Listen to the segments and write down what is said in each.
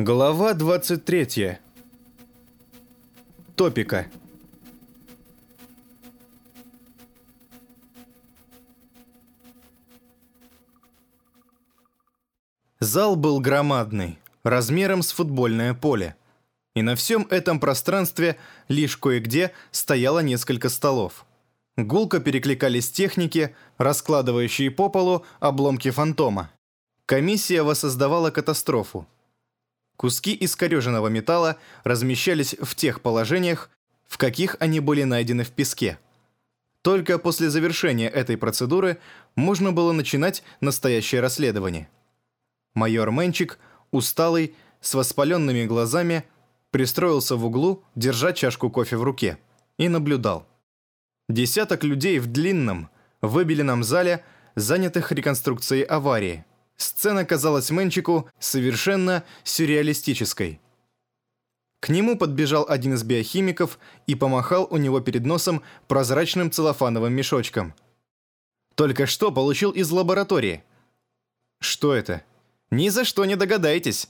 Глава 23. Топика. Зал был громадный, размером с футбольное поле. И на всем этом пространстве лишь кое-где стояло несколько столов. Гулко перекликались техники, раскладывающие по полу обломки фантома. Комиссия воссоздавала катастрофу. Куски искореженного металла размещались в тех положениях, в каких они были найдены в песке. Только после завершения этой процедуры можно было начинать настоящее расследование. Майор Менчик, усталый, с воспаленными глазами, пристроился в углу, держа чашку кофе в руке, и наблюдал. Десяток людей в длинном, выбеленном зале, занятых реконструкцией аварии. Сцена казалась Мэнчику совершенно сюрреалистической. К нему подбежал один из биохимиков и помахал у него перед носом прозрачным целлофановым мешочком. «Только что получил из лаборатории». «Что это?» «Ни за что не догадаетесь».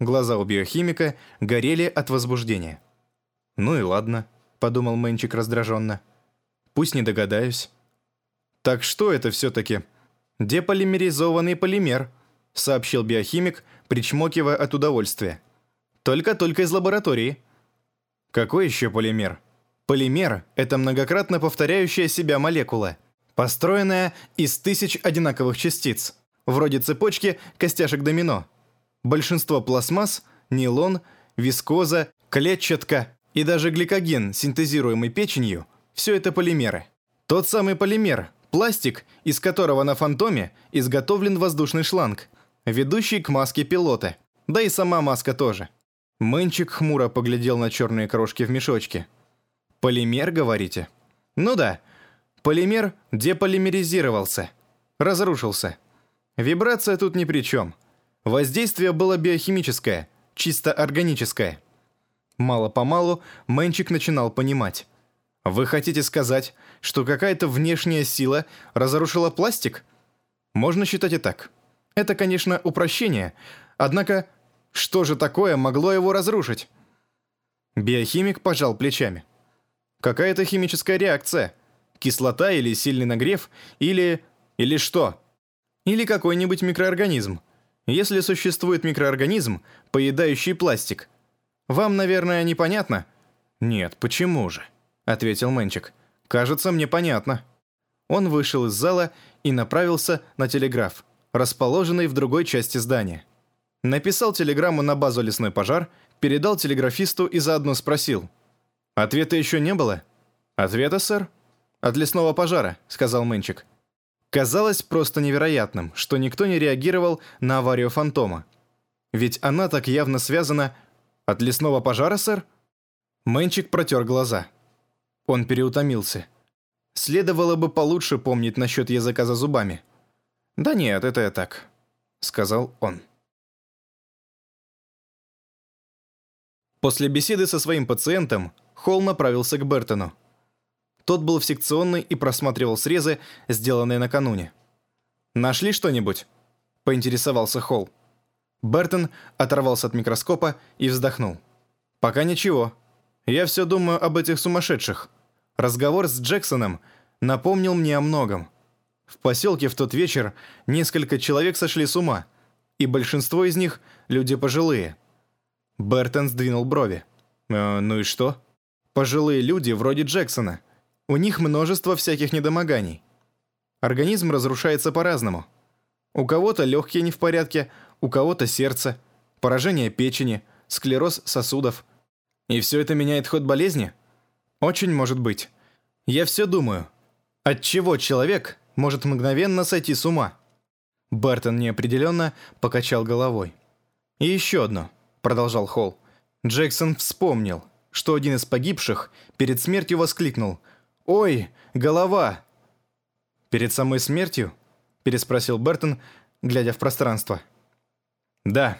Глаза у биохимика горели от возбуждения. «Ну и ладно», — подумал Мэнчик раздраженно. «Пусть не догадаюсь». «Так что это все-таки?» «Деполимеризованный полимер», — сообщил биохимик, причмокивая от удовольствия. «Только-только из лаборатории». «Какой еще полимер?» Полимер — это многократно повторяющая себя молекула, построенная из тысяч одинаковых частиц, вроде цепочки костяшек домино. Большинство пластмасс, нейлон, вискоза, клетчатка и даже гликоген, синтезируемый печенью — все это полимеры. Тот самый полимер, Пластик, из которого на фантоме изготовлен воздушный шланг, ведущий к маске пилота, да и сама маска тоже. Мэнчик хмуро поглядел на черные крошки в мешочке. «Полимер, говорите?» «Ну да. Полимер деполимеризировался. Разрушился. Вибрация тут ни при чем. Воздействие было биохимическое, чисто органическое». Мало-помалу Мэнчик начинал понимать. Вы хотите сказать, что какая-то внешняя сила разрушила пластик? Можно считать и так. Это, конечно, упрощение, однако что же такое могло его разрушить? Биохимик пожал плечами. Какая-то химическая реакция. Кислота или сильный нагрев, или... или что? Или какой-нибудь микроорганизм. Если существует микроорганизм, поедающий пластик. Вам, наверное, непонятно? Нет, почему же? ответил Мэнчик. «Кажется, мне понятно». Он вышел из зала и направился на телеграф, расположенный в другой части здания. Написал телеграмму на базу «Лесной пожар», передал телеграфисту и заодно спросил. «Ответа еще не было?» «Ответа, сэр?» «От лесного пожара», — сказал Мэнчик. Казалось просто невероятным, что никто не реагировал на аварию «Фантома». Ведь она так явно связана... «От лесного пожара, сэр?» Мэнчик протер глаза. Он переутомился. Следовало бы получше помнить насчет языка за зубами. «Да нет, это я так», — сказал он. После беседы со своим пациентом Холл направился к Бертону. Тот был в секционной и просматривал срезы, сделанные накануне. «Нашли что-нибудь?» – поинтересовался Холл. Бертон оторвался от микроскопа и вздохнул. «Пока ничего. Я все думаю об этих сумасшедших. Разговор с Джексоном напомнил мне о многом. В поселке в тот вечер несколько человек сошли с ума, и большинство из них – люди пожилые. Бертон сдвинул брови. «Э, «Ну и что?» «Пожилые люди вроде Джексона. У них множество всяких недомоганий. Организм разрушается по-разному. У кого-то легкие не в порядке, у кого-то сердце, поражение печени, склероз сосудов. И все это меняет ход болезни?» Очень может быть. Я все думаю. От чего человек может мгновенно сойти с ума? Бертон неопределенно покачал головой. И еще одно, продолжал Холл. Джексон вспомнил, что один из погибших перед смертью воскликнул «Ой, голова!» «Перед самой смертью?» переспросил Бертон, глядя в пространство. «Да».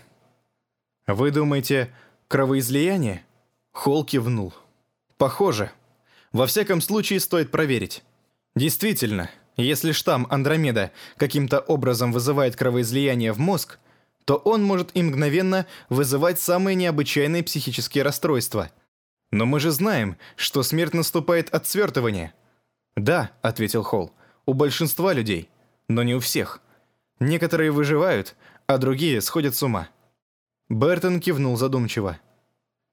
«Вы думаете, кровоизлияние?» Холл кивнул. Похоже. Во всяком случае, стоит проверить. Действительно, если штамм Андромеда каким-то образом вызывает кровоизлияние в мозг, то он может и мгновенно вызывать самые необычайные психические расстройства. Но мы же знаем, что смерть наступает от свертывания. «Да», — ответил Холл, — «у большинства людей, но не у всех. Некоторые выживают, а другие сходят с ума». Бертон кивнул задумчиво.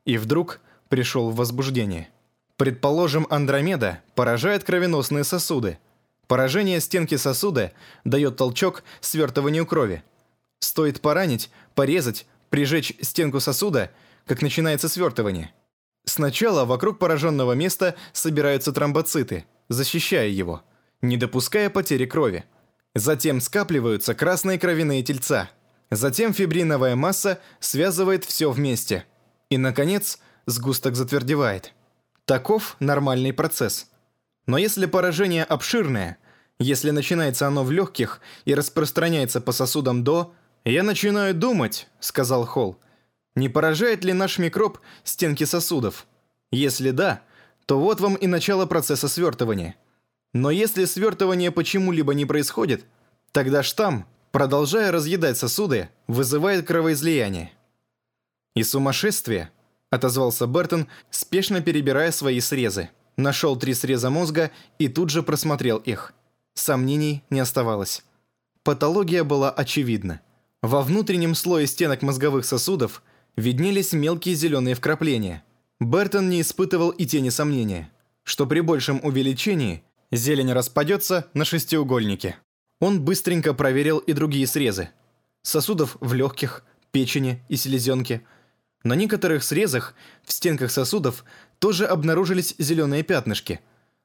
И вдруг пришел в возбуждение. Предположим, Андромеда поражает кровеносные сосуды. Поражение стенки сосуда дает толчок свертыванию крови. Стоит поранить, порезать, прижечь стенку сосуда, как начинается свертывание. Сначала вокруг пораженного места собираются тромбоциты, защищая его, не допуская потери крови. Затем скапливаются красные кровяные тельца. Затем фибриновая масса связывает все вместе. И, наконец, сгусток затвердевает. Таков нормальный процесс. Но если поражение обширное, если начинается оно в легких и распространяется по сосудам до... «Я начинаю думать», — сказал Холл, «не поражает ли наш микроб стенки сосудов? Если да, то вот вам и начало процесса свертывания. Но если свертывание почему-либо не происходит, тогда штамм, продолжая разъедать сосуды, вызывает кровоизлияние. И сумасшествие, отозвался Бертон, спешно перебирая свои срезы. Нашел три среза мозга и тут же просмотрел их. Сомнений не оставалось. Патология была очевидна. Во внутреннем слое стенок мозговых сосудов виднелись мелкие зеленые вкрапления. Бертон не испытывал и тени сомнения, что при большем увеличении зелень распадется на шестиугольники. Он быстренько проверил и другие срезы. Сосудов в легких, печени и селезенке – на некоторых срезах в стенках сосудов тоже обнаружились зеленые пятнышки,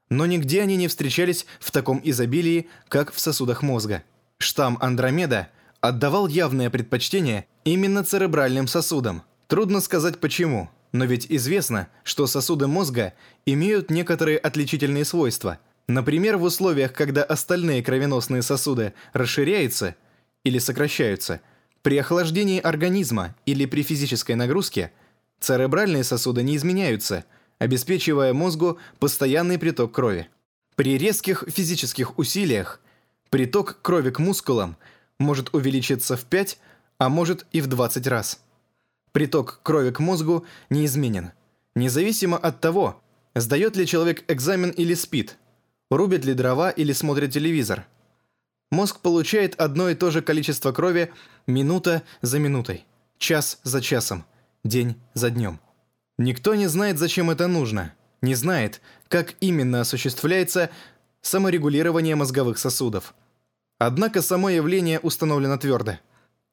но нигде они не встречались в таком изобилии, как в сосудах мозга. Штамм Андромеда отдавал явное предпочтение именно церебральным сосудам. Трудно сказать почему, но ведь известно, что сосуды мозга имеют некоторые отличительные свойства. Например, в условиях, когда остальные кровеносные сосуды расширяются или сокращаются – при охлаждении организма или при физической нагрузке церебральные сосуды не изменяются, обеспечивая мозгу постоянный приток крови. При резких физических усилиях приток крови к мускулам может увеличиться в 5, а может и в 20 раз. Приток крови к мозгу неизменен, независимо от того, сдает ли человек экзамен или спит, рубит ли дрова или смотрит телевизор – Мозг получает одно и то же количество крови минута за минутой, час за часом, день за днем. Никто не знает, зачем это нужно, не знает, как именно осуществляется саморегулирование мозговых сосудов. Однако само явление установлено твердо.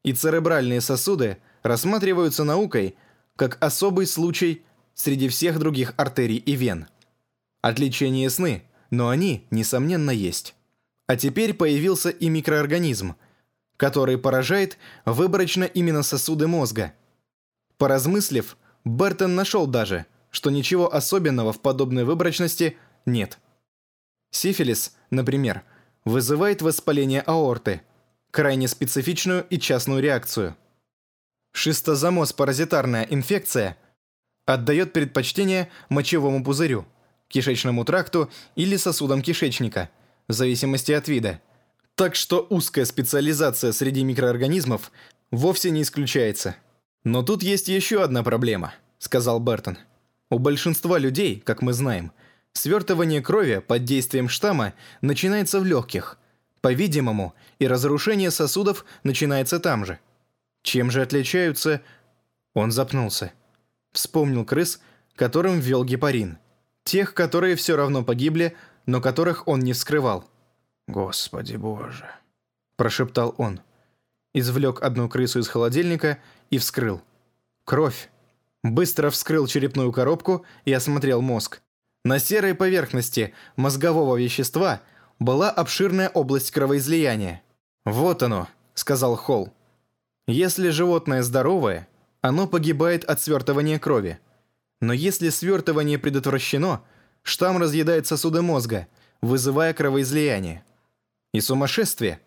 И церебральные сосуды рассматриваются наукой как особый случай среди всех других артерий и вен. Отличия не ясны, но они, несомненно, есть. А теперь появился и микроорганизм, который поражает выборочно именно сосуды мозга. Поразмыслив, Бертон нашел даже, что ничего особенного в подобной выборочности нет. Сифилис, например, вызывает воспаление аорты, крайне специфичную и частную реакцию. Шистозамоз-паразитарная инфекция отдает предпочтение мочевому пузырю, кишечному тракту или сосудам кишечника – в зависимости от вида. Так что узкая специализация среди микроорганизмов вовсе не исключается. Но тут есть еще одна проблема, сказал Бертон. У большинства людей, как мы знаем, свертывание крови под действием штамма начинается в легких. По-видимому, и разрушение сосудов начинается там же. Чем же отличаются... Он запнулся. Вспомнил крыс, которым ввел гепарин. Тех, которые все равно погибли но которых он не вскрывал. «Господи боже!» – прошептал он. Извлек одну крысу из холодильника и вскрыл. Кровь. Быстро вскрыл черепную коробку и осмотрел мозг. На серой поверхности мозгового вещества была обширная область кровоизлияния. «Вот оно», – сказал Холл. «Если животное здоровое, оно погибает от свертывания крови. Но если свертывание предотвращено – Штамм разъедает сосуды мозга, вызывая кровоизлияние. И сумасшествие.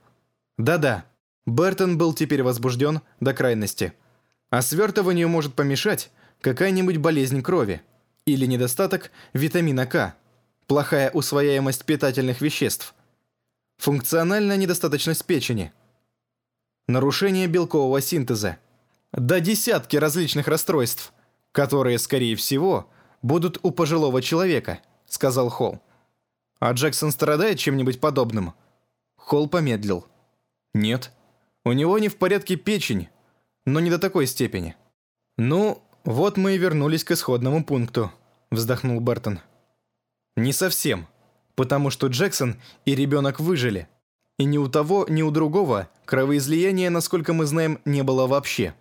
Да-да, Бертон был теперь возбужден до крайности. А свертыванию может помешать какая-нибудь болезнь крови или недостаток витамина К, плохая усвояемость питательных веществ, функциональная недостаточность печени. нарушение белкового синтеза. Да десятки различных расстройств, которые, скорее всего, будут у пожилого человека, сказал Холл. А Джексон страдает чем-нибудь подобным? Холл помедлил. Нет. У него не в порядке печень, но не до такой степени. Ну, вот мы и вернулись к исходному пункту, вздохнул Бертон. Не совсем, потому что Джексон и ребенок выжили. И ни у того, ни у другого кровоизлияния, насколько мы знаем, не было вообще.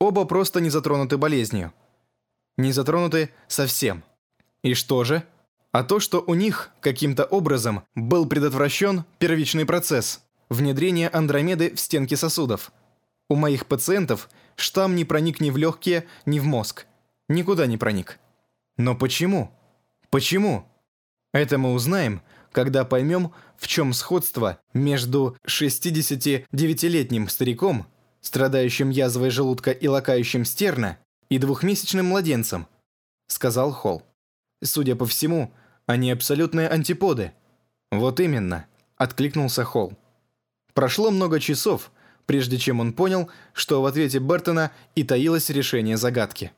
Оба просто не затронуты болезнью. Не затронуты совсем. И что же? А то, что у них каким-то образом был предотвращен первичный процесс внедрения андромеды в стенки сосудов. У моих пациентов штамм не проник ни в легкие, ни в мозг. Никуда не проник. Но почему? Почему? Это мы узнаем, когда поймем, в чем сходство между 69-летним стариком, страдающим язвой желудка и лакающим стерна, и двухмесячным младенцем, сказал Холл. Судя по всему, они абсолютные антиподы. Вот именно, откликнулся Холл. Прошло много часов, прежде чем он понял, что в ответе Бертона и таилось решение загадки.